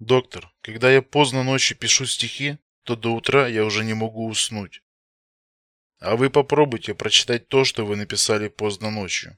Доктор, когда я поздно ночью пишу стихи, то до утра я уже не могу уснуть. А вы попробуйте прочитать то, что вы написали поздно ночью.